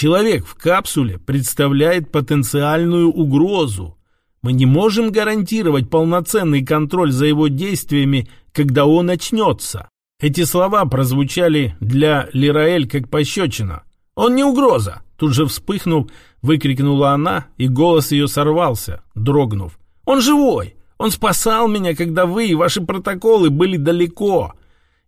Человек в капсуле представляет потенциальную угрозу. Мы не можем гарантировать полноценный контроль за его действиями, когда он начнется. Эти слова прозвучали для Лираэль как пощечина. «Он не угроза!» Тут же вспыхнув, выкрикнула она, и голос ее сорвался, дрогнув. «Он живой! Он спасал меня, когда вы и ваши протоколы были далеко!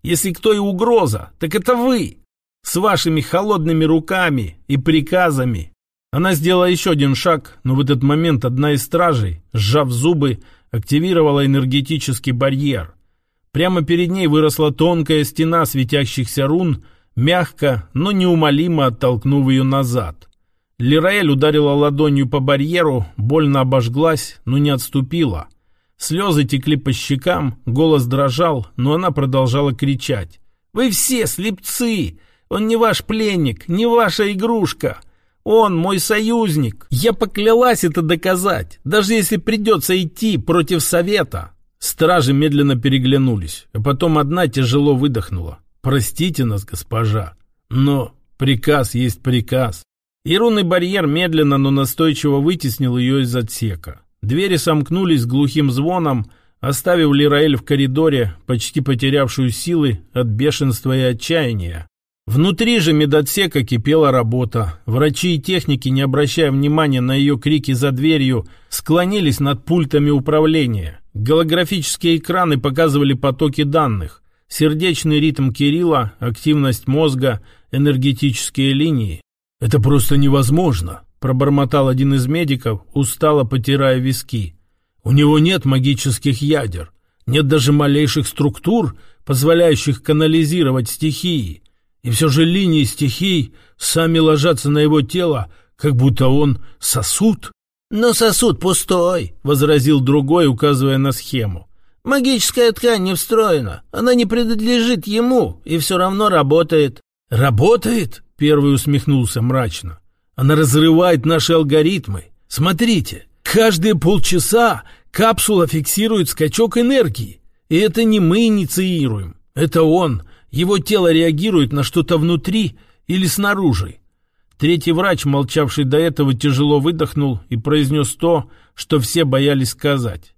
Если кто и угроза, так это вы! С вашими холодными руками и приказами!» Она сделала еще один шаг, но в этот момент одна из стражей, сжав зубы, активировала энергетический барьер. Прямо перед ней выросла тонкая стена светящихся рун, мягко, но неумолимо оттолкнув ее назад. Лираэль ударила ладонью по барьеру, больно обожглась, но не отступила. Слезы текли по щекам, голос дрожал, но она продолжала кричать. «Вы все слепцы! Он не ваш пленник, не ваша игрушка! Он мой союзник! Я поклялась это доказать, даже если придется идти против совета!» Стражи медленно переглянулись, а потом одна тяжело выдохнула. «Простите нас, госпожа, но приказ есть приказ». И барьер медленно, но настойчиво вытеснил ее из отсека. Двери сомкнулись глухим звоном, оставив Лираэль в коридоре, почти потерявшую силы от бешенства и отчаяния. Внутри же медотсека кипела работа. Врачи и техники, не обращая внимания на ее крики за дверью, склонились над пультами управления. Голографические экраны показывали потоки данных сердечный ритм Кирилла, активность мозга, энергетические линии. «Это просто невозможно», – пробормотал один из медиков, устало потирая виски. «У него нет магических ядер, нет даже малейших структур, позволяющих канализировать стихии. И все же линии стихий сами ложатся на его тело, как будто он сосуд». «Но сосуд пустой», — возразил другой, указывая на схему. Магическая ткань не встроена, она не принадлежит ему и все равно работает». «Работает?» — первый усмехнулся мрачно. «Она разрывает наши алгоритмы. Смотрите, каждые полчаса капсула фиксирует скачок энергии. И это не мы инициируем, это он. Его тело реагирует на что-то внутри или снаружи. Третий врач, молчавший до этого, тяжело выдохнул и произнес то, что все боялись сказать.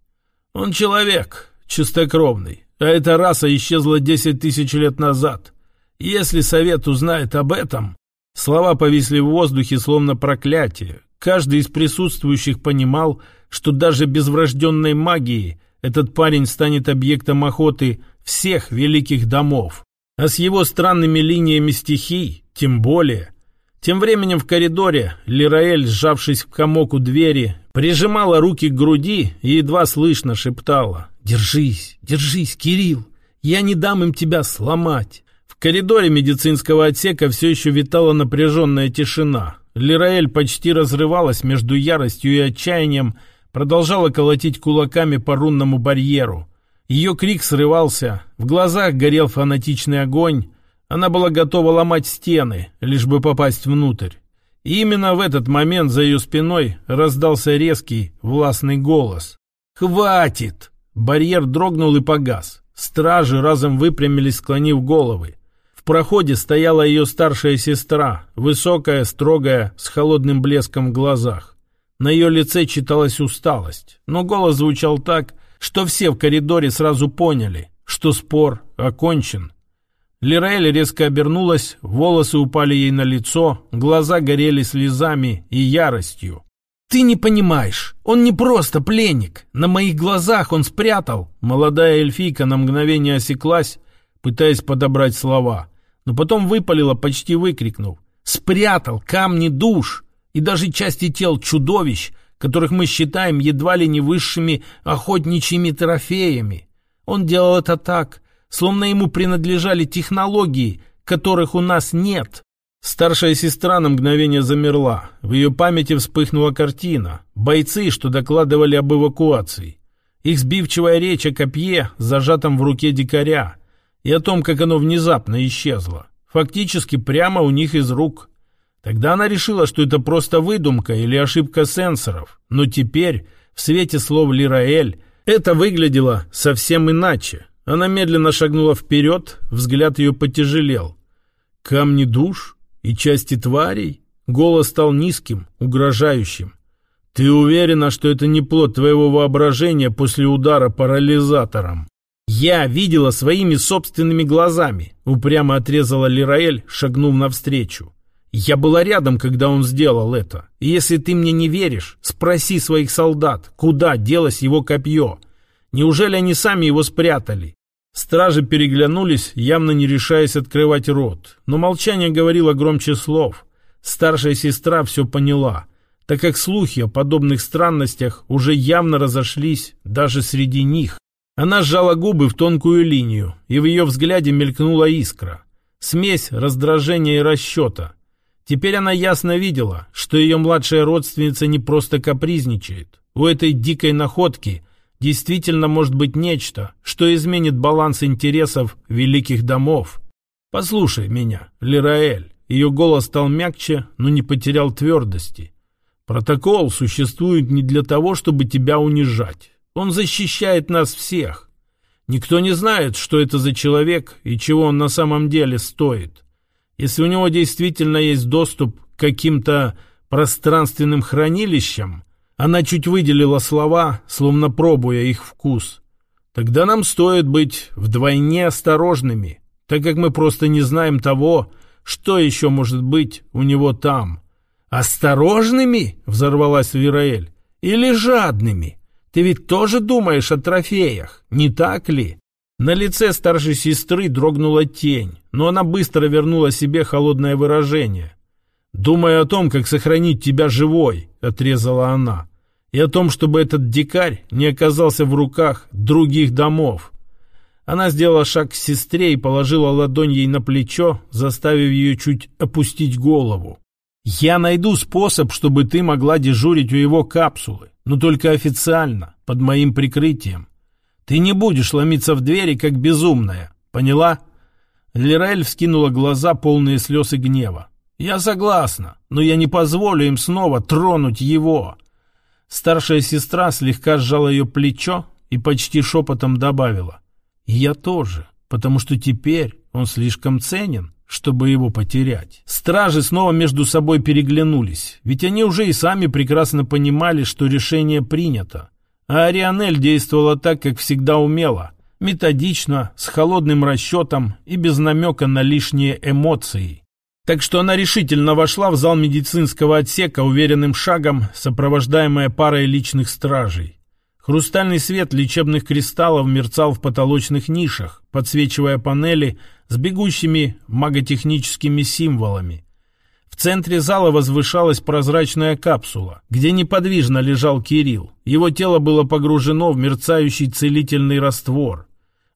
«Он человек, чистокровный, а эта раса исчезла десять тысяч лет назад. Если совет узнает об этом...» Слова повисли в воздухе, словно проклятие. Каждый из присутствующих понимал, что даже без врожденной магии этот парень станет объектом охоты всех великих домов. А с его странными линиями стихий, тем более. Тем временем в коридоре Лираэль, сжавшись в комок у двери, прижимала руки к груди и едва слышно шептала «Держись, держись, Кирилл, я не дам им тебя сломать». В коридоре медицинского отсека все еще витала напряженная тишина. Лираэль почти разрывалась между яростью и отчаянием, продолжала колотить кулаками по рунному барьеру. Ее крик срывался, в глазах горел фанатичный огонь. Она была готова ломать стены, лишь бы попасть внутрь. И именно в этот момент за ее спиной раздался резкий, властный голос. «Хватит!» Барьер дрогнул и погас. Стражи разом выпрямились, склонив головы. В проходе стояла ее старшая сестра, высокая, строгая, с холодным блеском в глазах. На ее лице читалась усталость, но голос звучал так, что все в коридоре сразу поняли, что спор окончен. Лираэль резко обернулась, волосы упали ей на лицо, глаза горели слезами и яростью. «Ты не понимаешь, он не просто пленник. На моих глазах он спрятал». Молодая эльфийка на мгновение осеклась, пытаясь подобрать слова, но потом выпалила, почти выкрикнув. «Спрятал камни душ и даже части тел чудовищ, которых мы считаем едва ли не высшими охотничьими трофеями. Он делал это так, словно ему принадлежали технологии, которых у нас нет. Старшая сестра на мгновение замерла. В ее памяти вспыхнула картина. Бойцы, что докладывали об эвакуации. Их сбивчивая речь о копье, зажатом в руке дикаря, и о том, как оно внезапно исчезло. Фактически прямо у них из рук. Тогда она решила, что это просто выдумка или ошибка сенсоров. Но теперь, в свете слов Лираэль, это выглядело совсем иначе. Она медленно шагнула вперед, взгляд ее потяжелел. «Камни душ? И части тварей? Голос стал низким, угрожающим. «Ты уверена, что это не плод твоего воображения после удара парализатором?» «Я видела своими собственными глазами», — упрямо отрезала Лираэль, шагнув навстречу. «Я была рядом, когда он сделал это. И если ты мне не веришь, спроси своих солдат, куда делось его копье. Неужели они сами его спрятали?» Стражи переглянулись, явно не решаясь открывать рот. Но молчание говорило громче слов. Старшая сестра все поняла, так как слухи о подобных странностях уже явно разошлись даже среди них. Она сжала губы в тонкую линию, и в ее взгляде мелькнула искра. Смесь раздражения и расчета. Теперь она ясно видела, что ее младшая родственница не просто капризничает. У этой дикой находки действительно может быть нечто, что изменит баланс интересов великих домов. «Послушай меня, Лираэль». Ее голос стал мягче, но не потерял твердости. «Протокол существует не для того, чтобы тебя унижать. Он защищает нас всех. Никто не знает, что это за человек и чего он на самом деле стоит. Если у него действительно есть доступ к каким-то пространственным хранилищам, она чуть выделила слова, словно пробуя их вкус. Тогда нам стоит быть вдвойне осторожными, так как мы просто не знаем того, что еще может быть у него там. «Осторожными?» — взорвалась Вираэль. «Или жадными?» Ты ведь тоже думаешь о трофеях, не так ли?» На лице старшей сестры дрогнула тень, но она быстро вернула себе холодное выражение. «Думая о том, как сохранить тебя живой», — отрезала она, «и о том, чтобы этот дикарь не оказался в руках других домов». Она сделала шаг к сестре и положила ладонь ей на плечо, заставив ее чуть опустить голову. «Я найду способ, чтобы ты могла дежурить у его капсулы но только официально, под моим прикрытием. Ты не будешь ломиться в двери, как безумная, поняла?» Лирель вскинула глаза, полные слез и гнева. «Я согласна, но я не позволю им снова тронуть его». Старшая сестра слегка сжала ее плечо и почти шепотом добавила. «Я тоже, потому что теперь он слишком ценен чтобы его потерять. Стражи снова между собой переглянулись, ведь они уже и сами прекрасно понимали, что решение принято. А Арианель действовала так, как всегда умела, методично, с холодным расчетом и без намека на лишние эмоции. Так что она решительно вошла в зал медицинского отсека уверенным шагом, сопровождаемая парой личных стражей. Хрустальный свет лечебных кристаллов мерцал в потолочных нишах, подсвечивая панели с бегущими маготехническими символами. В центре зала возвышалась прозрачная капсула, где неподвижно лежал Кирилл. Его тело было погружено в мерцающий целительный раствор.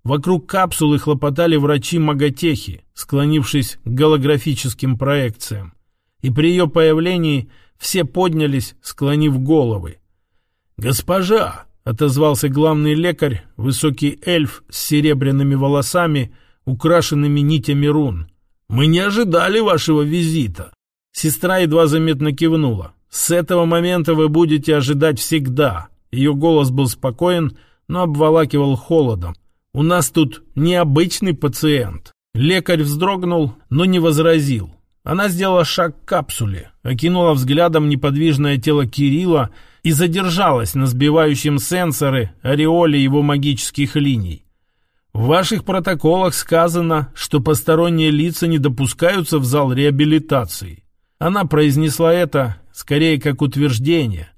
Вокруг капсулы хлопотали врачи маготехи, склонившись к голографическим проекциям. И при ее появлении все поднялись, склонив головы. «Госпожа!» отозвался главный лекарь, высокий эльф с серебряными волосами, украшенными нитями рун. «Мы не ожидали вашего визита». Сестра едва заметно кивнула. «С этого момента вы будете ожидать всегда». Ее голос был спокоен, но обволакивал холодом. «У нас тут необычный пациент». Лекарь вздрогнул, но не возразил. Она сделала шаг к капсуле, окинула взглядом неподвижное тело Кирилла и задержалась на сбивающем сенсоры ореоле его магических линий. В ваших протоколах сказано, что посторонние лица не допускаются в зал реабилитации. Она произнесла это скорее как утверждение.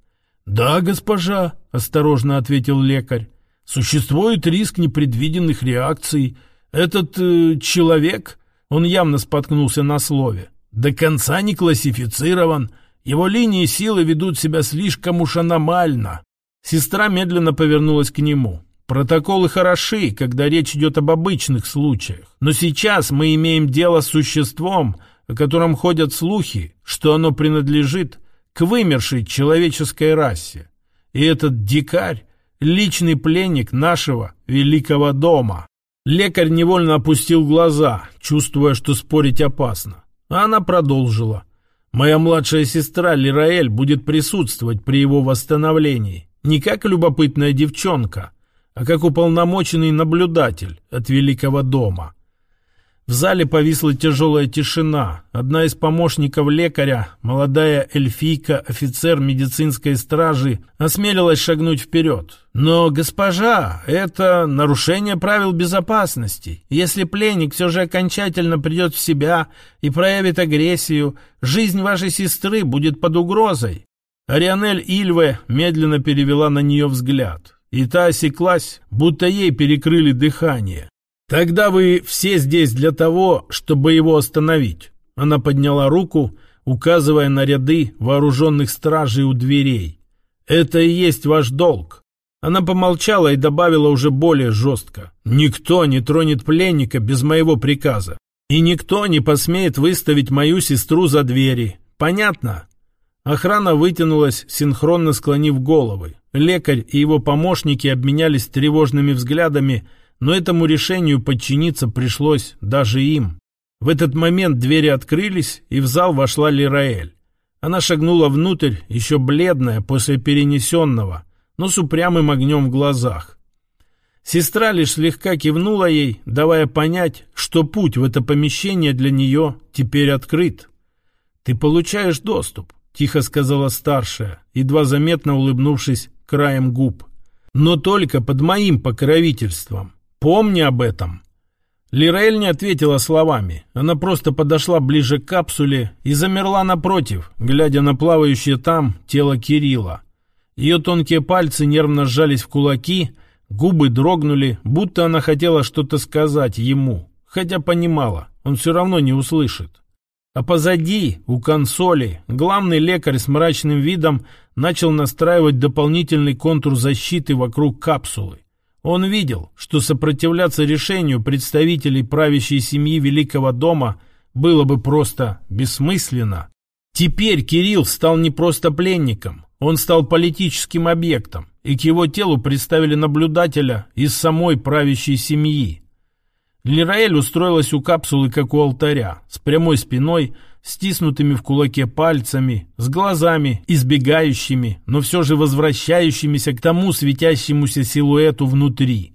«Да, госпожа», — осторожно ответил лекарь, — «существует риск непредвиденных реакций. Этот э, человек, он явно споткнулся на слове, до конца не классифицирован, его линии силы ведут себя слишком уж аномально. Сестра медленно повернулась к нему. Протоколы хороши, когда речь идет об обычных случаях. Но сейчас мы имеем дело с существом, о котором ходят слухи, что оно принадлежит к вымершей человеческой расе. И этот дикарь — личный пленник нашего великого дома. Лекарь невольно опустил глаза, чувствуя, что спорить опасно. Она продолжила. Моя младшая сестра Лираэль будет присутствовать при его восстановлении. Не как любопытная девчонка, а как уполномоченный наблюдатель от Великого дома. В зале повисла тяжелая тишина. Одна из помощников лекаря, молодая эльфийка, офицер медицинской стражи, осмелилась шагнуть вперед. «Но, госпожа, это нарушение правил безопасности. Если пленник все же окончательно придет в себя и проявит агрессию, жизнь вашей сестры будет под угрозой». Арианель Ильве медленно перевела на нее взгляд. И та осеклась, будто ей перекрыли дыхание. «Тогда вы все здесь для того, чтобы его остановить». Она подняла руку, указывая на ряды вооруженных стражей у дверей. «Это и есть ваш долг». Она помолчала и добавила уже более жестко. «Никто не тронет пленника без моего приказа. И никто не посмеет выставить мою сестру за двери. Понятно?» Охрана вытянулась, синхронно склонив головы. Лекарь и его помощники обменялись тревожными взглядами – но этому решению подчиниться пришлось даже им. В этот момент двери открылись, и в зал вошла Лираэль. Она шагнула внутрь, еще бледная после перенесенного, но с упрямым огнем в глазах. Сестра лишь слегка кивнула ей, давая понять, что путь в это помещение для нее теперь открыт. «Ты получаешь доступ», — тихо сказала старшая, едва заметно улыбнувшись краем губ. «Но только под моим покровительством. Помни об этом». Лирель не ответила словами. Она просто подошла ближе к капсуле и замерла напротив, глядя на плавающее там тело Кирилла. Ее тонкие пальцы нервно сжались в кулаки, губы дрогнули, будто она хотела что-то сказать ему, хотя понимала, он все равно не услышит. А позади, у консоли, главный лекарь с мрачным видом начал настраивать дополнительный контур защиты вокруг капсулы. Он видел, что сопротивляться решению представителей правящей семьи Великого дома было бы просто бессмысленно. Теперь Кирилл стал не просто пленником, он стал политическим объектом, и к его телу представили наблюдателя из самой правящей семьи. Лираэль устроилась у капсулы, как у алтаря, с прямой спиной, стиснутыми в кулаке пальцами, с глазами, избегающими, но все же возвращающимися к тому светящемуся силуэту внутри.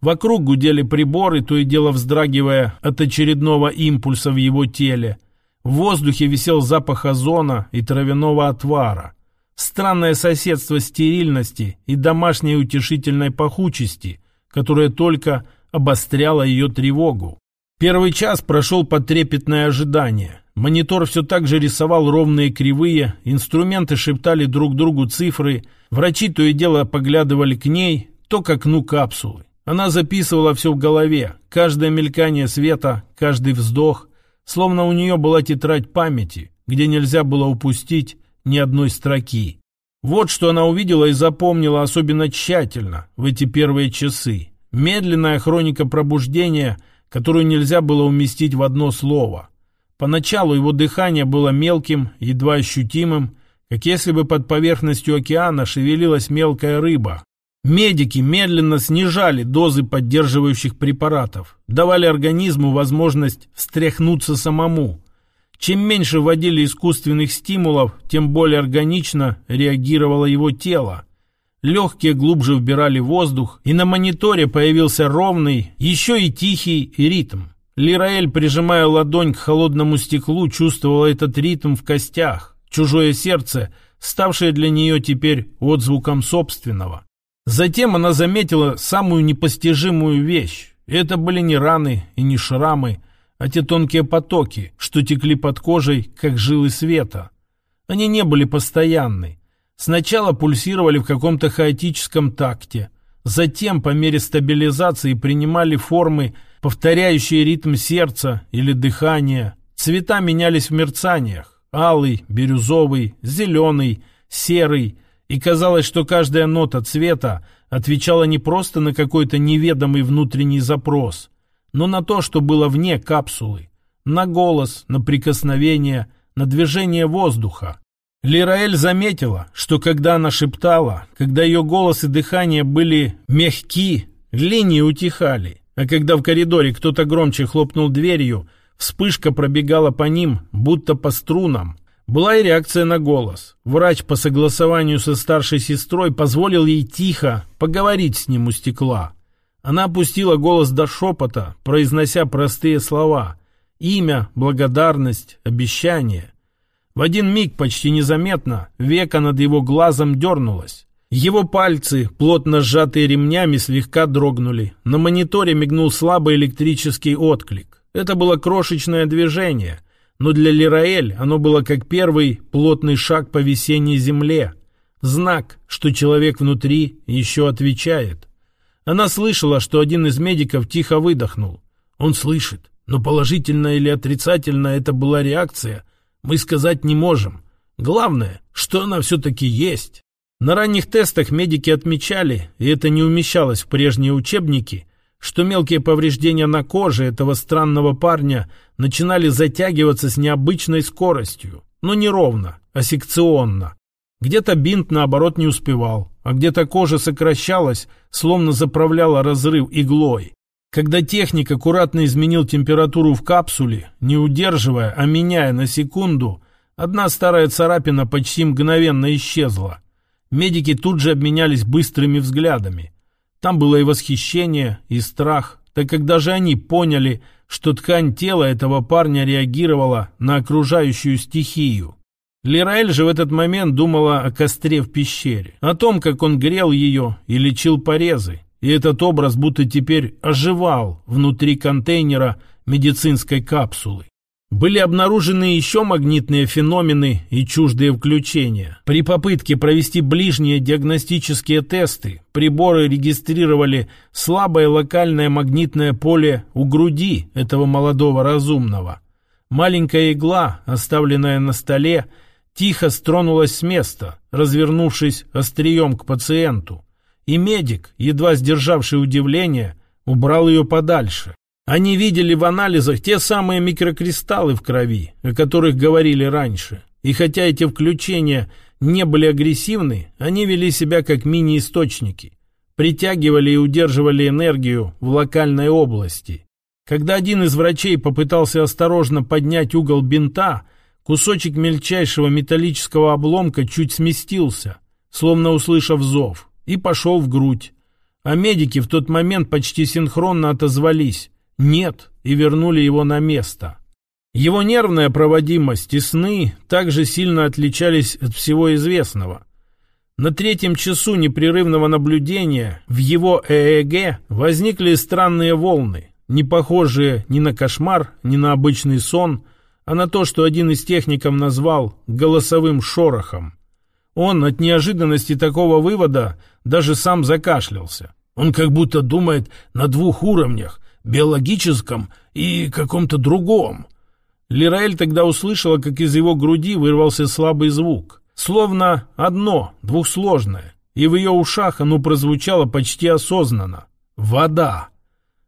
Вокруг гудели приборы, то и дело вздрагивая от очередного импульса в его теле. В воздухе висел запах озона и травяного отвара. Странное соседство стерильности и домашней утешительной пахучести, которое только обостряло ее тревогу. Первый час прошел под трепетное ожидание. Монитор все так же рисовал ровные кривые, инструменты шептали друг другу цифры, врачи то и дело поглядывали к ней, то к окну капсулы. Она записывала все в голове, каждое мелькание света, каждый вздох, словно у нее была тетрадь памяти, где нельзя было упустить ни одной строки. Вот что она увидела и запомнила особенно тщательно в эти первые часы. Медленная хроника пробуждения, которую нельзя было уместить в одно слово – Поначалу его дыхание было мелким, едва ощутимым, как если бы под поверхностью океана шевелилась мелкая рыба. Медики медленно снижали дозы поддерживающих препаратов, давали организму возможность встряхнуться самому. Чем меньше вводили искусственных стимулов, тем более органично реагировало его тело. Легкие глубже вбирали воздух, и на мониторе появился ровный, еще и тихий ритм. Лираэль, прижимая ладонь к холодному стеклу, чувствовала этот ритм в костях, чужое сердце, ставшее для нее теперь отзвуком собственного. Затем она заметила самую непостижимую вещь. Это были не раны и не шрамы, а те тонкие потоки, что текли под кожей, как жилы света. Они не были постоянны. Сначала пульсировали в каком-то хаотическом такте, затем по мере стабилизации принимали формы повторяющие ритм сердца или дыхания. Цвета менялись в мерцаниях. Алый, бирюзовый, зеленый, серый. И казалось, что каждая нота цвета отвечала не просто на какой-то неведомый внутренний запрос, но на то, что было вне капсулы. На голос, на прикосновение, на движение воздуха. Лираэль заметила, что когда она шептала, когда ее голос и дыхание были мягки, линии утихали, а когда в коридоре кто-то громче хлопнул дверью, вспышка пробегала по ним, будто по струнам. Была и реакция на голос. Врач по согласованию со старшей сестрой позволил ей тихо поговорить с ним у стекла. Она опустила голос до шепота, произнося простые слова. Имя, благодарность, обещание. В один миг, почти незаметно, века над его глазом дернулось. Его пальцы, плотно сжатые ремнями, слегка дрогнули. На мониторе мигнул слабый электрический отклик. Это было крошечное движение, но для Лираэль оно было как первый плотный шаг по весенней земле. Знак, что человек внутри еще отвечает. Она слышала, что один из медиков тихо выдохнул. Он слышит, но положительно или отрицательно это была реакция, мы сказать не можем. Главное, что она все-таки есть. На ранних тестах медики отмечали, и это не умещалось в прежние учебники, что мелкие повреждения на коже этого странного парня начинали затягиваться с необычной скоростью, но не ровно, а секционно. Где-то бинт, наоборот, не успевал, а где-то кожа сокращалась, словно заправляла разрыв иглой. Когда техник аккуратно изменил температуру в капсуле, не удерживая, а меняя на секунду, одна старая царапина почти мгновенно исчезла – Медики тут же обменялись быстрыми взглядами. Там было и восхищение, и страх, так как даже они поняли, что ткань тела этого парня реагировала на окружающую стихию. Лираэль же в этот момент думала о костре в пещере, о том, как он грел ее и лечил порезы, и этот образ будто теперь оживал внутри контейнера медицинской капсулы. Были обнаружены еще магнитные феномены и чуждые включения. При попытке провести ближние диагностические тесты приборы регистрировали слабое локальное магнитное поле у груди этого молодого разумного. Маленькая игла, оставленная на столе, тихо стронулась с места, развернувшись острием к пациенту. И медик, едва сдержавший удивление, убрал ее подальше. Они видели в анализах те самые микрокристаллы в крови, о которых говорили раньше. И хотя эти включения не были агрессивны, они вели себя как мини-источники, притягивали и удерживали энергию в локальной области. Когда один из врачей попытался осторожно поднять угол бинта, кусочек мельчайшего металлического обломка чуть сместился, словно услышав зов, и пошел в грудь. А медики в тот момент почти синхронно отозвались нет и вернули его на место. Его нервная проводимость и сны также сильно отличались от всего известного. На третьем часу непрерывного наблюдения в его ЭЭГ возникли странные волны, не похожие ни на кошмар, ни на обычный сон, а на то, что один из техников назвал голосовым шорохом. Он от неожиданности такого вывода даже сам закашлялся. Он как будто думает на двух уровнях, биологическом и каком-то другом. Лираэль тогда услышала, как из его груди вырвался слабый звук. Словно одно, двухсложное. И в ее ушах оно прозвучало почти осознанно. «Вода».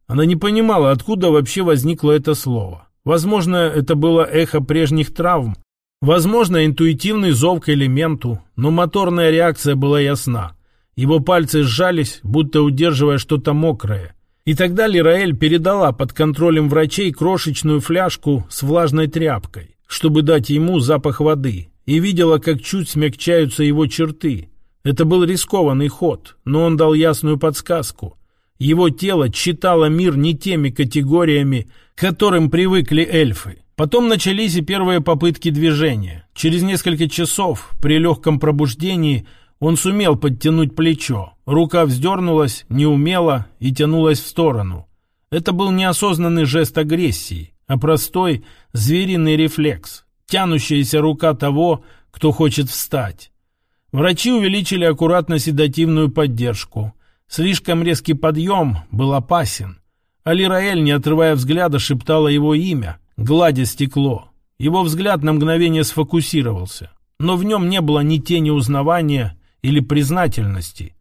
Она не понимала, откуда вообще возникло это слово. Возможно, это было эхо прежних травм. Возможно, интуитивный зов к элементу, но моторная реакция была ясна. Его пальцы сжались, будто удерживая что-то мокрое. И тогда Лираэль передала под контролем врачей крошечную фляжку с влажной тряпкой, чтобы дать ему запах воды, и видела, как чуть смягчаются его черты. Это был рискованный ход, но он дал ясную подсказку. Его тело читало мир не теми категориями, к которым привыкли эльфы. Потом начались и первые попытки движения. Через несколько часов, при легком пробуждении, он сумел подтянуть плечо. Рука вздернулась, неумело и тянулась в сторону. Это был неосознанный жест агрессии, а простой звериный рефлекс. Тянущаяся рука того, кто хочет встать. Врачи увеличили аккуратно седативную поддержку. Слишком резкий подъем был опасен. Алираэль, не отрывая взгляда, шептала его имя, гладя стекло. Его взгляд на мгновение сфокусировался, но в нем не было ни тени узнавания, или признательности.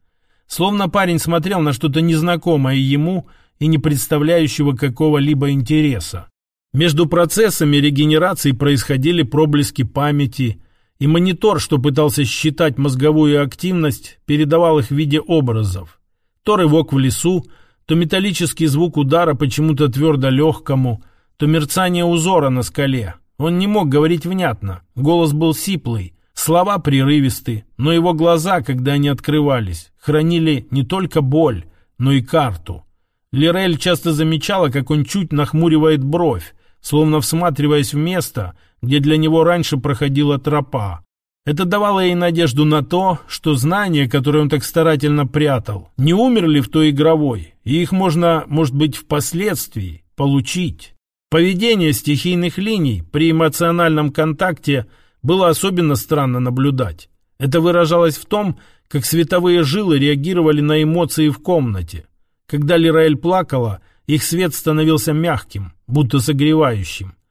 Словно парень смотрел на что-то незнакомое ему и не представляющего какого-либо интереса. Между процессами регенерации происходили проблески памяти, и монитор, что пытался считать мозговую активность, передавал их в виде образов. То рывок в лесу, то металлический звук удара почему-то твердо легкому, то мерцание узора на скале. Он не мог говорить внятно, голос был сиплый, Слова прерывисты, но его глаза, когда они открывались, хранили не только боль, но и карту. Лирель часто замечала, как он чуть нахмуривает бровь, словно всматриваясь в место, где для него раньше проходила тропа. Это давало ей надежду на то, что знания, которые он так старательно прятал, не умерли в той игровой, и их можно, может быть, впоследствии получить. Поведение стихийных линий при эмоциональном контакте было особенно странно наблюдать. Это выражалось в том, как световые жилы реагировали на эмоции в комнате. Когда Лираэль плакала, их свет становился мягким, будто согревающим.